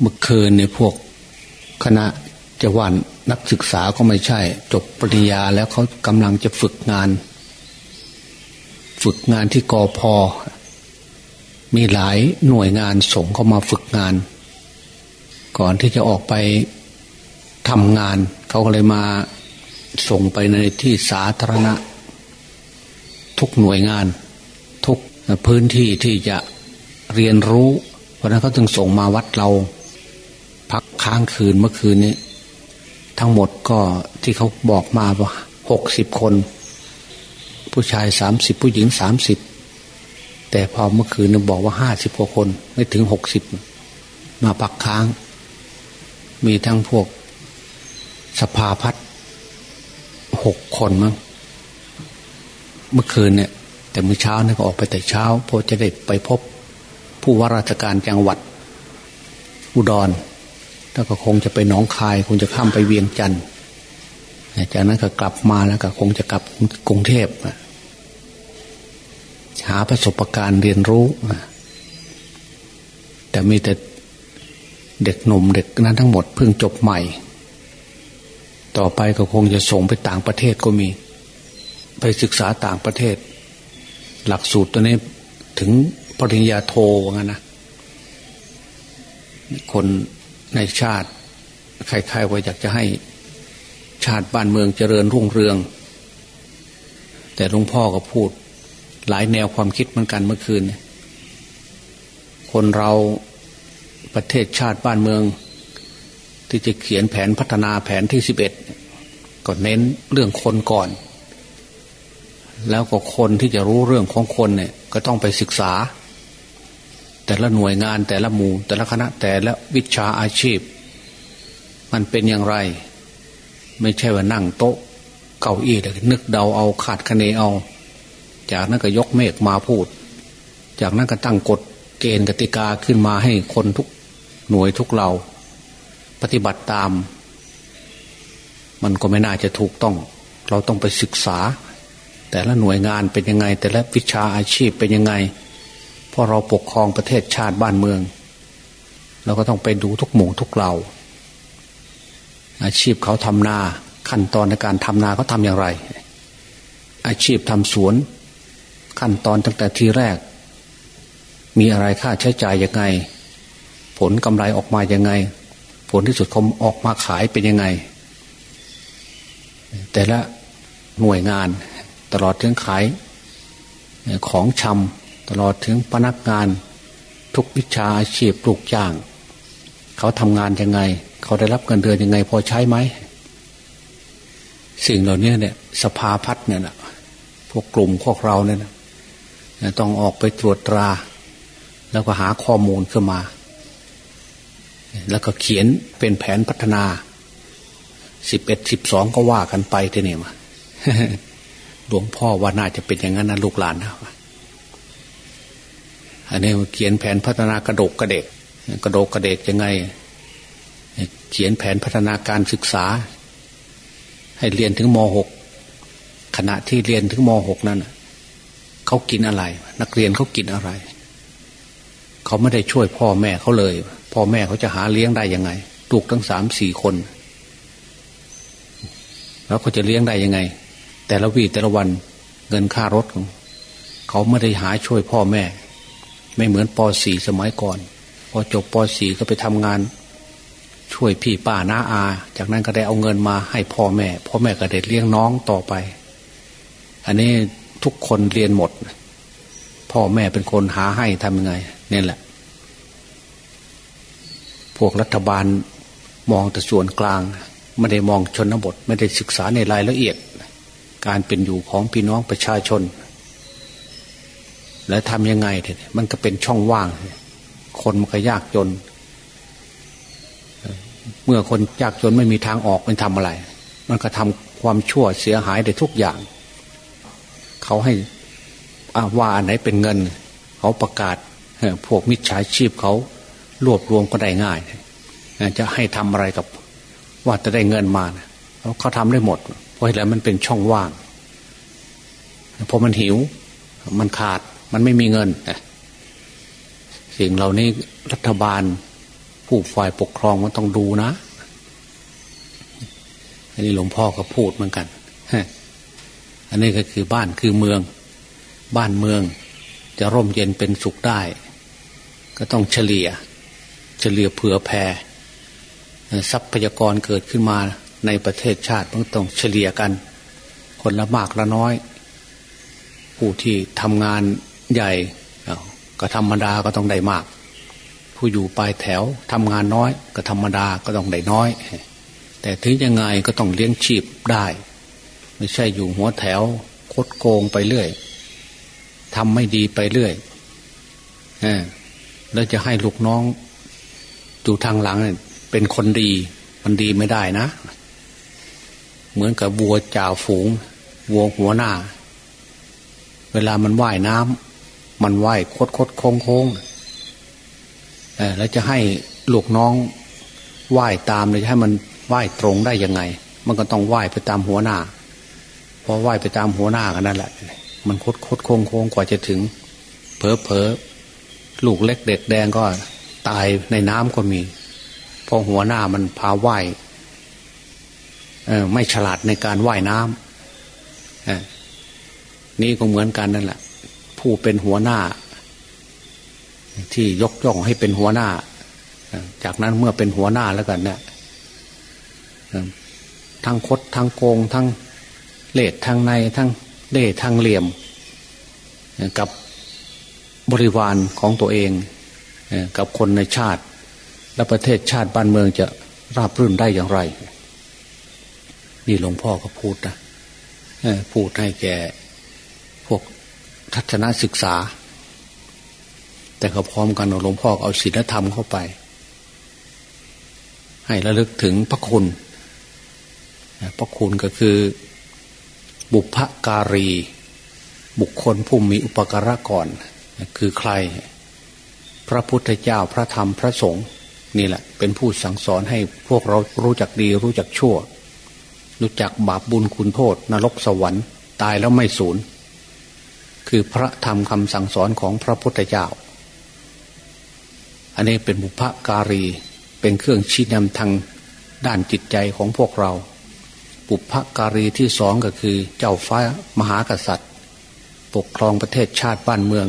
เมื่อคืนในพวกคณะจะว่านนักศึกษาก็ไม่ใช่ จบปริญญาแล้วเขากำลังจะฝึกงาน ฝึกงานที่กอพอมีหลายหน่วยงานส่งเข้ามาฝึกงาน ก่อนที่จะออกไปทำงาน เขาก็เลยมาส่งไปในที่สาธารณะ ทุกหน่วยงาน ทุกพื้นที่ที่จะเรียนรู้ เพราะนั้นเขาจึงส่งมาวัดเรา พักค้างคืนเมื่อคืนนี้ ทั้งหมดก็ที่เขาบอกมาว่าหกสิบคน ผู้ชายสามสิบผู้หญิงสามสิบแต่พอเมื่อคืนนึบอกว่าห้าสิบกว่าคนไม่ถึงหกสิบมาปักค้าง มีทั้งพวกสภาพัฒหกคนมั้งเมื่อคืนเนี่ย แต่เมื่อเช้าเนี่ยก็ออกไปแต่เช้าเพราะจะได้ไปพบผู้ว่าราชการจังหวัดอุดร แล้วก็คงจะไปหนองคาย คงจะข้ามไปเวียงจันทร์จากนั้นก็กลับมาแล้วก็คงจะกลับกรุงเทพหาประสบการณ์เรียนรู้แต่มีแต่เด็กหนุ่มเด็กนั้นทั้งหมดเพิ่งจบใหม่ ต่อไปก็คงจะส่งไปต่างประเทศก็มี ไปศึกษาต่างประเทศ หลักสูตรตัวนี้ถึงปริญญาโทว่างั้นนะคน ในชาติใครๆว่าอยากจะให้ชาติบ้านเมืองเจริญรุ่งเรือง แต่หลวงพ่อก็พูด หลายแนวความคิดเหมือนกันเมื่อคืน คนเราประเทศชาติบ้านเมือง ที่จะเขียนแผนพัฒนาแผนที่สิบเอ็ดก็เน้นเรื่องคนก่อน แล้วก็คนที่จะรู้เรื่องของคนเนี่ย ก็ต้องไปศึกษา แต่ละหน่วยงานแต่ละหมู่ แต่ละคณะแต่ละวิชาอาชีพ มันเป็นอย่างไร ไม่ใช่ว่านั่งโต๊ะ เก้าอี้นึกเดาเอาขาดคะเนเอา จากนั้นก็ยกเมฆมาพูด จากนั้นก็ตั้งกฎเกณฑ์กติกาขึ้นมาให้คนทุกหน่วยทุกเรา ปฏิบัติตาม มันก็ไม่น่าจะถูกต้อง เราต้องไปศึกษา แต่ละหน่วยงานเป็นยังไง แต่ละวิชาอาชีพเป็นยังไง ราะเราปกครองประเทศชาติบ้านเมือง เราก็ต้องไปดูทุกหมู่ทุกเราอาชีพเขาทำนาขั้นตอนในการทำนาเขาทำอย่างไร อาชีพทำสวน ขั้นตอนตั้งแต่ทีแรก มีอะไรค่าใช้จ่ายยังไง ผลกำไรออกมายังไง ผลที่สุดเขาออกมาขายเป็นยังไง แต่ละหน่วยงานตลอดถึงขายของชำ ตลอดถึงพนักงานทุกวิชาอาชีพปลูกจ้าง เขาทำงานยังไง เขาได้รับเงินเดือนยังไง พอใช้ไหม สิ่งเหล่านี้เนี่ย สภาพัฒน์เนี่ยนะพวกกลุ่มพวกเราเนี่ยนะต้องออกไปตรวจตรา แล้วก็หาข้อมูลขึ้นมา แล้วก็เขียนเป็นแผนพัฒนาสิบเอ็ดสิบสองก็ว่ากันไปทีนี่มาหลวงพ่อว่าน่าจะเป็นอย่างนั้นนะลูกหลานนะ อันนี้เขียนแผนพัฒนากระดกกระเดกกระโดกกระเดกยังไง เขียนแผนพัฒนาการศึกษา ให้เรียนถึงมหกขณะที่เรียนถึงมหกนั้นเขากินอะไร นักเรียนเขากินอะไร เขาไม่ได้ช่วยพ่อแม่เขาเลย พ่อแม่เขาจะหาเลี้ยงได้ยังไงลูกทั้งสามสี่คน แล้วเขาจะเลี้ยงได้ยังไง แต่ละวีแต่ละวันเงินค่ารถของเขาไม่ได้หาช่วยพ่อแม่ ไม่เหมือนปสี่สมัยก่อน พอจบปสี่ก็ไปทำงาน ช่วยพี่ป้าน้าอา จากนั้นก็ได้เอาเงินมาให้พ่อแม่ พ่อแม่ก็ได้เลี้ยงน้องต่อไป อันนี้ทุกคนเรียนหมด พ่อแม่เป็นคนหาให้ทำยังไงนี่แหละ พวกรัฐบาลมองแต่ส่วนกลาง ไม่ได้มองชนบท ไม่ได้ศึกษาในรายละเอียด การเป็นอยู่ของพี่น้องประชาชน และทำยังไงเนี่ยมันก็เป็นช่องว่าง คนมันก็ยากจน เมื่อคนยากจนไม่มีทางออกมันทำอะไร มันก็ทำความชั่วเสียหายได้ทุกอย่าง เขาให้ว่าอันไหนเป็นเงิน เขาประกาศพวกมิจฉาชีพเขารวบรวมก็ได้ง่าย จะให้ทำอะไรกับว่าจะได้เงินมาเขาทำได้หมด เพราะอะไรมันเป็นช่องว่างพอมันหิว มันขาด มันไม่มีเงินสิ่งเหล่านี้รัฐบาล ผู้ฝ่ายปกครองมันต้องดูนะ อันนี้หลวงพ่อก็พูดเหมือนกันอันนี้ก็คือบ้านคือเมือง บ้านเมือง จะร่มเย็นเป็นสุขได้ ก็ต้องเฉลี่ย เฉลี่ยเผื่อแผ่ทรัพยากรเกิดขึ้นมาในประเทศชาติต้องต้องเฉลี่ยกัน คนละมากละน้อย ผู้ที่ทำงาน ใหญ่ก็ธรรมดาก็ต้องได้มาก ผู้อยู่ปลายแถวทำงานน้อย ก็ธรรมดาก็ต้องได้น้อย แต่ถึงยังไงก็ต้องเลี้ยงชีพได้ ไม่ใช่อยู่หัวแถวคดโกงไปเรื่อยทำไม่ดีไปเรื่อยแล้วจะให้ลูกน้องอยู่ทางหลังเป็นคนดีมันดีไม่ได้นะ เหมือนกับวัวจ่าฝูง วัวหัวหน้า เวลามันว่ายน้ำ มันว่ายคดคดโค้งโค้งแล้วจะให้ลูกน้องว่ายตามเลยให้มันว่ายตรงได้ยังไง มันก็ต้องว่ายไปตามหัวหน้าพอว่ายไปตามหัวหน้ากันนั่นแหละ มันคดคดโค้งโค้งกว่าจะถึงเพอเพอลูกเล็กเด็กแดงก็ตายในน้ำก็มีพอหัวหน้ามันพาว่ายไม่ฉลาดในการว่ายน้ำนี่ก็เหมือนกันนั่นแหละ ผู้เป็นหัวหน้า ที่ยกย่องให้เป็นหัวหน้า จากนั้นเมื่อเป็นหัวหน้าแล้วกันเนี่ยทั้งคดทั้งโกงทั้งเลดทั้งในทั้งเล่ทั้งเหลี่ยม กับบริวารของตัวเองกับคนในชาติ และประเทศชาติบ้านเมืองจะราบรื่นได้อย่างไร นี่หลวงพ่อก็พูดนะพูดให้แก่พวก ทัศนศึกษา แต่ก็พร้อมกันหลวงพ่อเอาศีลธรรมเข้าไป ให้ระลึกถึงพระคุณพระคุณก็คือบุพการี บุคคลผู้มีอุปการะก่อน คือใคร พระพุทธเจ้าพระธรรมพระสงฆ์นี่แหละ เป็นผู้สั่งสอนให้พวกเรารู้จักดีรู้จักชั่ว รู้จักบาปบุญคุณโทษ นรกสวรรค์ ตายแล้วไม่สูญ คือพระธรรมคำสั่งสอนของพระพุทธเจ้า อันนี้เป็นบุพการีเป็นเครื่องชี้นำทางด้านจิตใจของพวกเราปุพการีที่สองก็คือเจ้าฟ้ามหากษัตริย์ ปกครองประเทศชาติบ้านเมือง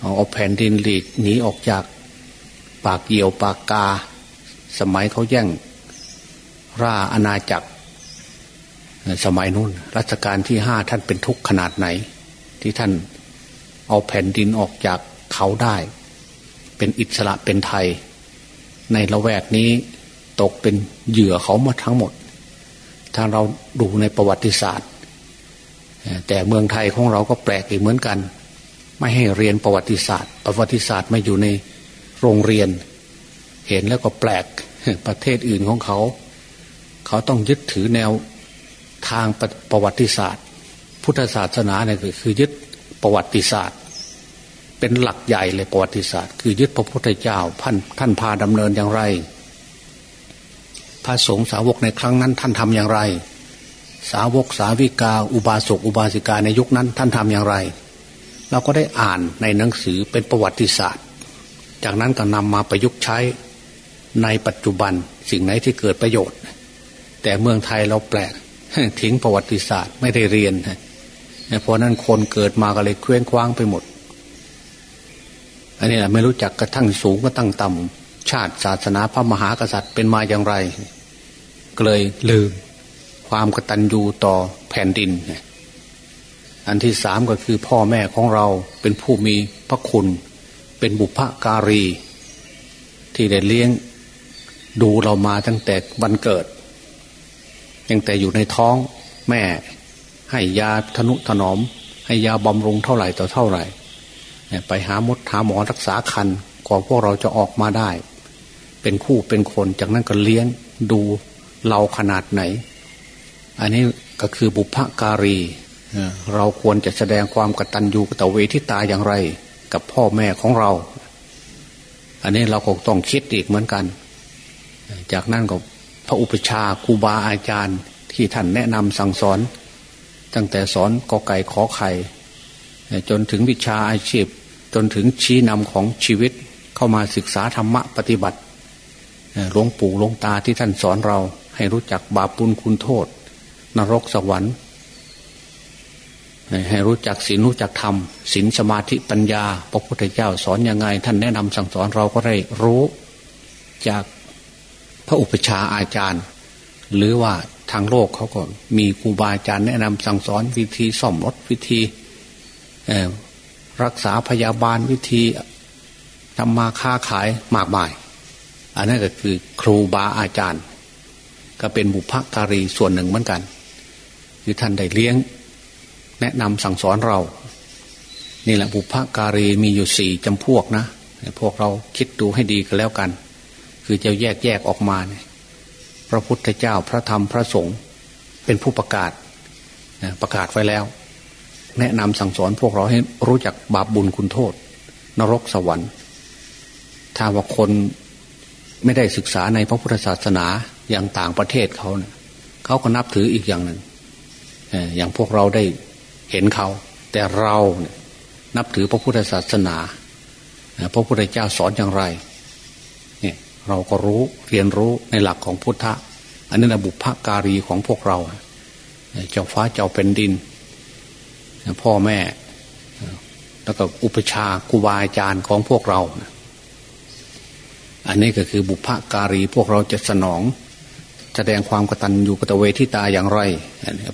เอาแผ่นดินหลีกหนีออกจากปากเหี่ยวปากกา สมัยเขาแย่งร่าอาณาจักร สมัยนู้นรัชกาลที่ห้าท่านเป็นทุกข์ขนาดไหน ที่ท่านเอาแผ่นดินออกจากเขาได้ เป็นอิสระเป็นไทย ในละแวกนี้ตกเป็นเหยื่อเขามาทั้งหมด ถ้าเราดูในประวัติศาสตร์ แต่เมืองไทยของเราก็แปลกอีกเหมือนกัน ไม่ให้เรียนประวัติศาสตร์ ประวัติศาสตร์ไม่อยู่ในโรงเรียน เห็นแล้วก็แปลกประเทศอื่นของเขา เขาต้องยึดถือแนว ทางประวัติศาสตร์ พุทธศาสนาเนี่ยคือยึดประวัติศาสตร์ เป็นหลักใหญ่เลยประวัติศาสตร์ คือยึดพระพุทธเจ้าท่านท่านพาดำเนินอย่างไร พระสงฆ์สาวกในครั้งนั้นท่านทำอย่างไร สาวกสาวิกา อุบาสกอุบาสิกาในยุคนั้นท่านทำอย่างไร เราก็ได้อ่านในหนังสือเป็นประวัติศาสตร์ จากนั้นก็นำมาประยุกต์ใช้ในปัจจุบันสิ่งไหนที่เกิดประโยชน์ แต่เมืองไทยเราแปลก ทิ้งประวัติศาสตร์ไม่ได้เรียนเพราะนั้นคนเกิดมาก็เลยเคว้งคว้างไปหมด อันนี้แหละไม่รู้จักกระทั่งสูงก็ตั้งต่ำชาติศาสนาพระมหากษัตริย์เป็นมาอย่างไรก็เลยลืมความกตัญญูต่อแผ่นดิน อันที่สามก็คือพ่อแม่ของเราเป็นผู้มีพระคุณ เป็นบุพการี ที่ได้เลี้ยงดูเรามาตั้งแต่วันเกิด ยังแต่อยู่ในท้องแม่ ให้ยาทนุถนอม ให้ยาบำรุงเท่าไหร่ต่อเท่าไหร่ไปหามดหาหมอรักษาคันก่อนพวกเราจะออกมาได้ เป็นคู่เป็นคนจากนั้นก็เลี้ยงดูเราขนาดไหน อันนี้ก็คือบุพการีเราควรจะแสดงความกตัญญูกตเวทิตาอย่างไร กับพ่อแม่ของเรา อันนี้เราก็ต้องคิดอีกเหมือนกัน จากนั้นก็ ระอุปชาครูบาอาจารย์ที่ท่านแนะนำสั่งสอน ตั้งแต่สอนกอไก่ขอไข่จนถึงวิชาอาชีพ จนถึงชี้นำของชีวิตเข้ามาศึกษาธรรมะปฏิบัติหลวงปู่หลวงตาที่ท่านสอนเรา ให้รู้จักบาปปุลคุณโทษ นรกสวรรค์ ให้รู้จักศีลรู้จักธรรมศีลสมาธิปัญญา พระพุทธเจ้าสอนยังไง ท่านแนะนำสั่งสอนเราก็ได้รู้ จาก ระอุปชาอาจารย์ หรือว่าทางโลกเขาก็มีครูบาอาจารย์แนะนำสั่งสอนวิธีซ่อมรถวิธีรักษาพยาบาลวิธีทำมาค้าขายมากมาย อันนั้นก็คือครูบาอาจารย์ ก็เป็นบุพการีส่วนหนึ่งเหมือนกัน คือท่านได้เลี้ยง แนะนำสั่งสอนเรา นี่แหละบุพการีมีอยู่สี่จำพวกนะ พวกเราคิดดูให้ดีกันแล้วกัน คือจะแยกแยกออกมาเนี่ยพระพุทธเจ้าพระธรรมพระสงฆ์เป็นผู้ประกาศประกาศไว้แล้ว แนะนำสั่งสอนพวกเราให้รู้จักบาปบุญคุณโทษ นรกสวรรค์ ถ้าว่าคนไม่ได้ศึกษาในพระพุทธศาสนาอย่างต่างประเทศเขาเนะเขาก็นับถืออีกอย่างหนึ่งอย่างพวกเราได้เห็นเขา แต่เราเนี่ยนับถือพระพุทธศาสนา พระพุทธเจ้าสอนอย่างไร เราก็รู้เรียนรู้ในหลักของพุทธะ อันนี้นบุพการีของพวกเรา เจ้าฟ้าเจ้าเป็นดิน พ่อแม่ แล้วก็อุปชาครูบาอาจารย์ของพวกเรา อันนี้ก็คือบุพการีพวกเราจะสนอง แสดงความกตัญญูกตเวทิตาอย่างไร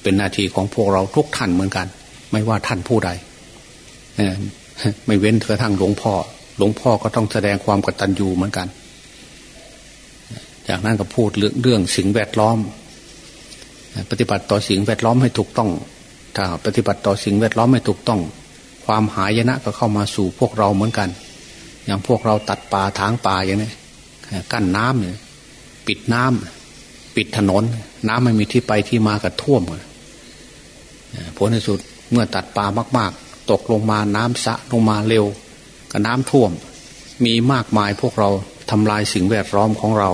เป็นหน้าที่ของพวกเราทุกท่านเหมือนกัน ไม่ว่าท่านผู้ใดไม่เว้นกระทั่งหลวงพ่อ หลวงพ่อก็ต้องแสดงความกตัญญูเหมือนกัน จากนั้นก็พูดเรื่องเรื่องสิ่งแวดล้อม ปฏิบัติต่อสิ่งแวดล้อมให้ถูกต้อง ถ้าปฏิบัติต่อสิ่งแวดล้อมไม่ถูกต้อง ความหายนะก็เข้ามาสู่พวกเราเหมือนกัน อย่างพวกเราตัดป่าทางป่าอย่างนี้กั้นน้ำเนี่ยปิดน้ำปิดถนน น้ำไม่มีที่ไปที่มากับท่วมผลในสุดเมื่อตัดป่ามาก ๆ ตกลงมาน้ำสะลงมาเร็วกับน้ำท่วม มีมากมายพวกเราทำลายสิ่งแวดล้อมของเรา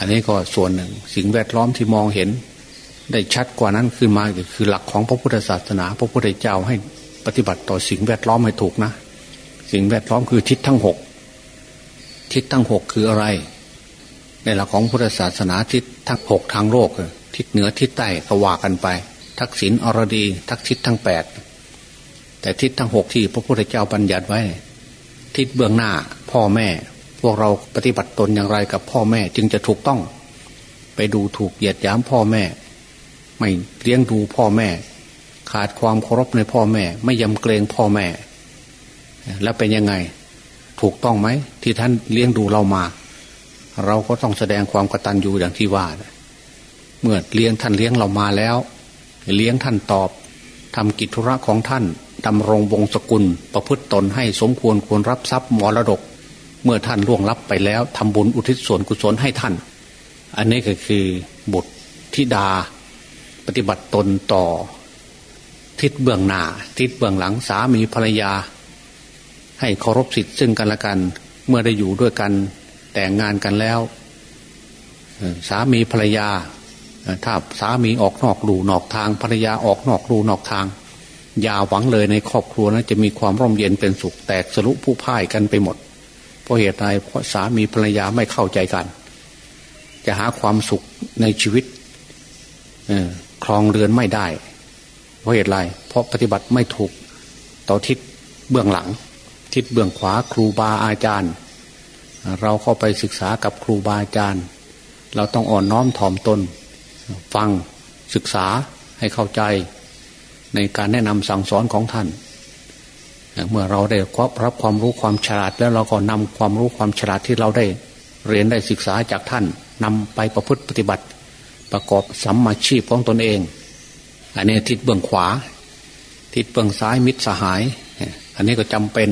อันนี้ก็ส่วนหนึ่ง สิ่งแวดล้อมที่มองเห็น ได้ชัดกว่านั้นขึ้นมาคือหลักของพระพุทธศาสนา พระพุทธเจ้าให้ปฏิบัติต่อสิ่งแวดล้อมให้ถูกนะ สิ่งแวดล้อมคือทิศทั้งหกทิศทั้งหกคืออะไร ในหลักของพุทธศาสนาทิศทั้งหกทางโลกทิศเหนือทิศใต้ก็ว่ากันไป ทักษิณอรดี ทักทิศทั้งแปดแต่ทิศทั้งหกที่พระพุทธเจ้าบัญญัติไว้ ทิศเบื้องหน้าพ่อแม่ พวกเราปฏิบัติตนอย่างไรกับพ่อแม่จึงจะถูกต้อง ไปดูถูกเหยียดหยามพ่อแม่ ไม่เลี้ยงดูพ่อแม่ ขาดความเคารพในพ่อแม่ ไม่ยำเกรงพ่อแม่ แล้วเป็นยังไงถูกต้องไหมที่ท่านเลี้ยงดูเรามา เราก็ต้องแสดงความกตัญญูอย่างที่ว่า เมื่อเลี้ยงท่านเลี้ยงเรามาแล้ว เลี้ยงท่านตอบทำกิจธุระของท่านดำรงวงศกุล ประพฤติตนให้สมควรควรรับทรัพย์มรดก เมื่อท่านล่วงลับไปแล้วทำบุญอุทิศส่วนกุศลให้ท่าน อันนี้ก็คือบุตรธิดา ปฏิบัติตนต่อ ทิศเบื้องหน้าทิศเบื้องหลังสามีภรรยา ให้เคารพสิทธิ์ซึ่งกันและกัน เมื่อได้อยู่ด้วยกันแต่งงานกันแล้ว สามีภรรยา ถ้าสามีออกนอกรูนอกทางภรรยาออกนอกรูนอกทางอย่าหวังเลยในครอบครัวนะจะมีความร่มเย็นเป็นสุขแตกสรุผู้พ่ายกันไปหมด เพราะเหตุใดเพราะสามีภรรยาไม่เข้าใจกัน จะหาความสุขในชีวิตคลองเรือนไม่ได้ เพราะเหตุไรเพราะปฏิบัติไม่ถูกต่อทิศเบื้องหลัง ทิศเบื้องขวาครูบาอาจารย์ เราเข้าไปศึกษากับครูบาอาจารย์ เราต้องอ่อนน้อมถ่อมตน ฟังศึกษาให้เข้าใจ ในการแนะนำสั่งสอนของท่าน เมื่อเราได้รับความรู้ความฉลาดแล้วเราก็นำความรู้ความฉลาดที่เราได้ เรียนได้ศึกษาจากท่านนำไปประพฤติปฏิบัติ ประกอบสัมมาชีพของตนเอง อันนี้ทิศเบื้องขวา ทิศเบื้องซ้ายมิตรสหาย อันนี้ก็จำเป็น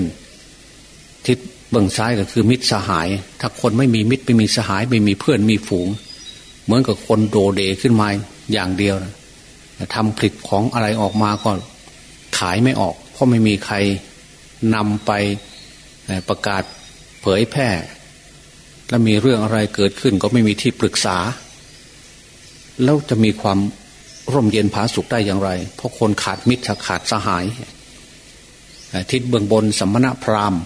ทิศเบื้องซ้ายก็คือมิตรสหาย ถ้าคนไม่มีมิตรไม่มีสหายไม่มีเพื่อนมีฝูง เหมือนกับคนโดเดขึ้นมาอย่างเดียวนะทำผลิตของอะไรออกมาก็ขายไม่ออก เพราะไม่มีใคร นำไปประกาศเผยแพร่ แล้วมีเรื่องอะไรเกิดขึ้นก็ไม่มีที่ปรึกษา แล้วจะมีความร่มเย็นผาสุขได้อย่างไร เพราะคนขาดมิตรขาดสหาย ทิศเบื้องบนสัมมณพราหมณ์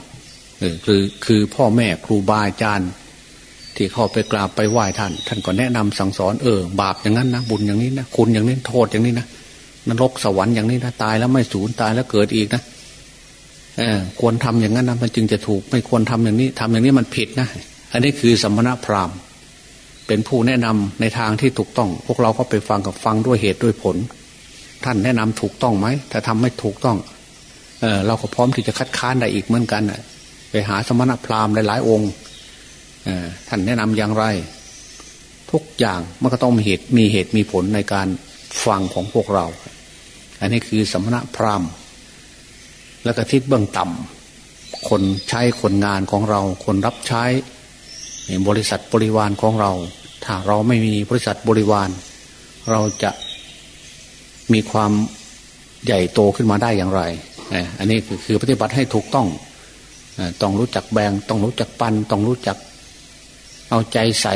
คือคือพ่อแม่ครูบาอาจารย์ ที่เข้าไปกราบไปไหว้ท่าน ท่านก็แนะนำสั่งสอนเออบาปอย่างนั้นนะบุญอย่างนี้นะคุณอย่างนี้โทษอย่างนี้นะนรกสวรรค์อย่างนี้นะตายแล้วไม่สูญตายแล้วเกิดอีกนะ ควรทำอย่างนั้นนะมันจึงจะถูก ไม่ควรทำอย่างนี้ทำอย่างนี้มันผิดนะ อันนี้คือสมณพราหมณ์ เป็นผู้แนะนำในทางที่ถูกต้อง พวกเราก็ไปฟังกับฟังด้วยเหตุด้วยผล ท่านแนะนำถูกต้องไหมถ้าทำไม่ถูกต้องเออเราก็พร้อมที่จะคัดค้านได้อีกเหมือนกันนะไปหาสมณพราหมณ์หลายๆองค์ท่านแนะนำอย่างไร ทุกอย่างมันก็ต้องมีเหตุมีเหตุมีผลในการฟังของพวกเรา อันนี้คือสมณพราหมณ์ แล้วก็ทิศเบื้องต่ำคนใช้คนงานของเรา คนรับใช้บริษัทบริวารของเรา ถ้าเราไม่มีบริษัทบริวาร เราจะมีความใหญ่โตขึ้นมาได้อย่างไรอันนี้คือปฏิบัติให้ถูกต้องต้องรู้จักแบ่งต้องรู้จักปันต้องรู้จัก เอาใจใส่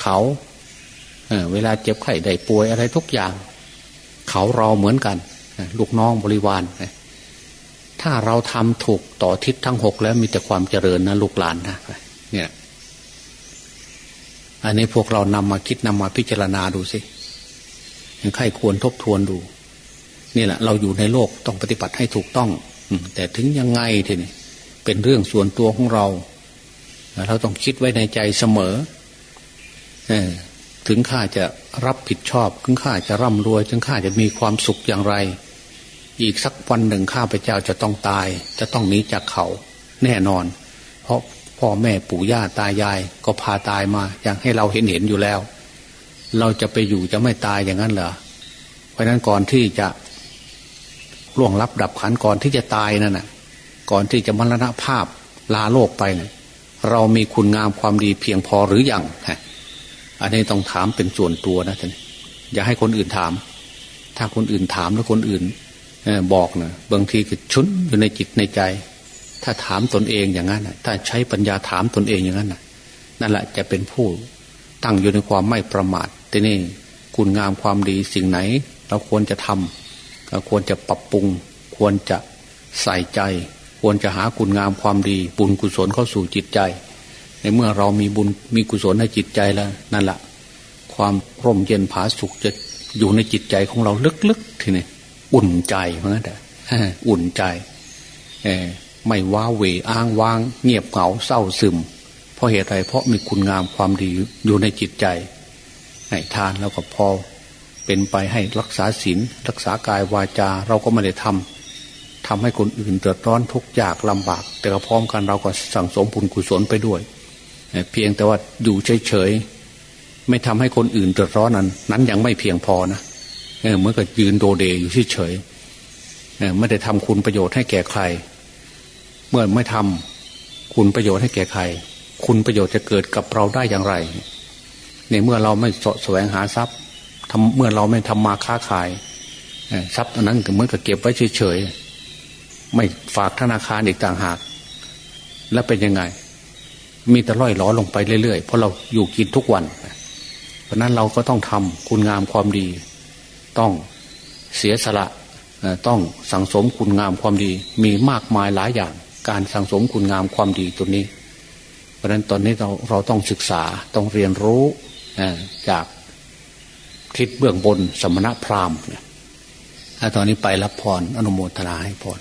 เขาเเวลาเจ็บไข้ได้ป่วยอะไรทุกอย่าง เขาเราเหมือนกัน ลูกน้องบริวาร ถ้าเราทำถูกต่อทิศทั้งหกแล้วมีแต่ความเจริญนะลูกหลานนะเนี่ย อันนี้พวกเรานำมาคิดนำมาพิจารณาดูสิยังใครควรทบทวนดู นี่แหละ เราอยู่ในโลกต้องปฏิบัติให้ถูกต้องแต่ถึงยังไงทีนี้เป็นเรื่องส่วนตัวของเรา เราต้องคิดไว้ในใจเสมอถึงข้าจะรับผิดชอบ ถึงข้าจะร่ำรวย ถึงข้าจะมีความสุขอย่างไร อีกสักวันหนึ่งข้าพเจ้าจะต้องตาย จะต้องหนีจากเขาแน่นอน เพราะพ่อแม่ปู่ย่าตายาย ก็พาตายมาอย่างให้เราเห็นเห็นอยู่แล้ว เราจะไปอยู่จะไม่ตายอย่างนั้นเหรอเพราะนั้นก่อนที่จะล่วงลับดับขันก่อนที่จะตายนั่นน่ะ ก่อนที่จะมรณภาพลาโลกไปเนี่ยเรามีคุณงามความดีเพียงพอหรืออยังฮะอันนี้ต้องถามเป็นส่วนตัวนะท่านอย่าให้คนอื่นถาม ถ้าคนอื่นถามแล้วคนอื่น บอกนะบางทีก็ชุนอยู่ในจิตในใจ ถ้าถามตนเองอย่างนั้นถ้าใช้ปัญญาถามตนเองอย่างนั้นนั่นแหละจะเป็นผู้ตั้งอยู่ในความไม่ประมาทแต่นี่คุณงามความดีสิ่งไหน เราควรจะทำควรจะปรับปรุง ควรจะใส่ใจ ควรจะหาคุณงามความดีบุญกุศลเข้าสู่จิตใจ ในเมื่อเรามีบุญมีกุศลในจิตใจแล้วนั่นแหละความร่มเย็นผาสุขจะอยู่ในจิตใจของเราลึกๆทีนี้ อุ่นใจเพราะงั้นแต่อุ่นใจไม่ว้าเหวอ้างว้าง เงียบเหงาเศร้าซึม เพราะเหตุไรเพราะมีคุณงามความดีอยู่ในจิตใจ ให้ทานแล้วก็พอ เป็นไปให้รักษาศีลรักษากายวาจา เราก็ไม่ได้ทำทำให้คนอื่นเดือดร้อนทุกข์ยากลำบาก แต่พร้อมกันเราก็สั่งสมบุญกุศลไปด้วย เพียงแต่ว่าอยู่เฉยๆไม่ทำให้คนอื่นเดือดร้อนนั้น นั้นยังไม่เพียงพอนะ เหมื่อกับยืนโดเดอยู่เฉยๆไม่ได้ทำคุณประโยชน์ให้แก่ใคร เมื่อไม่ทำคุณประโยชน์ให้แก่ใคร คุณประโยชน์จะเกิดกับเราได้อย่างไร ในเมื่อเราไม่สแสวงหาทรัพย์ทำเมื่อเราไม่ทำมาค้าขายทรัพย์อันนั้นเหมือนกับเก็บไว้เฉยๆไม่ฝากธนาคารอีกต่างหาก แล้วเป็นยังไง มีแต่ล่อยล้อลงไปเรื่อยๆเพราะเราอยู่กินทุกวัน เพราะนั้นเราก็ต้องทำคุณงามความดี ต้องเสียสละต้องสังสมคุณงามความดี มีมากมายหลายอย่าง การสังสมคุณงามความดีตัวนี้ เพราะนั้นตอนนี้เราเราต้องศึกษาต้องเรียนรู้จากทิศเบื้องบนสมณพราหมณ์ถ้าตอนนี้ไปรับพรอนุโมทนาให้พร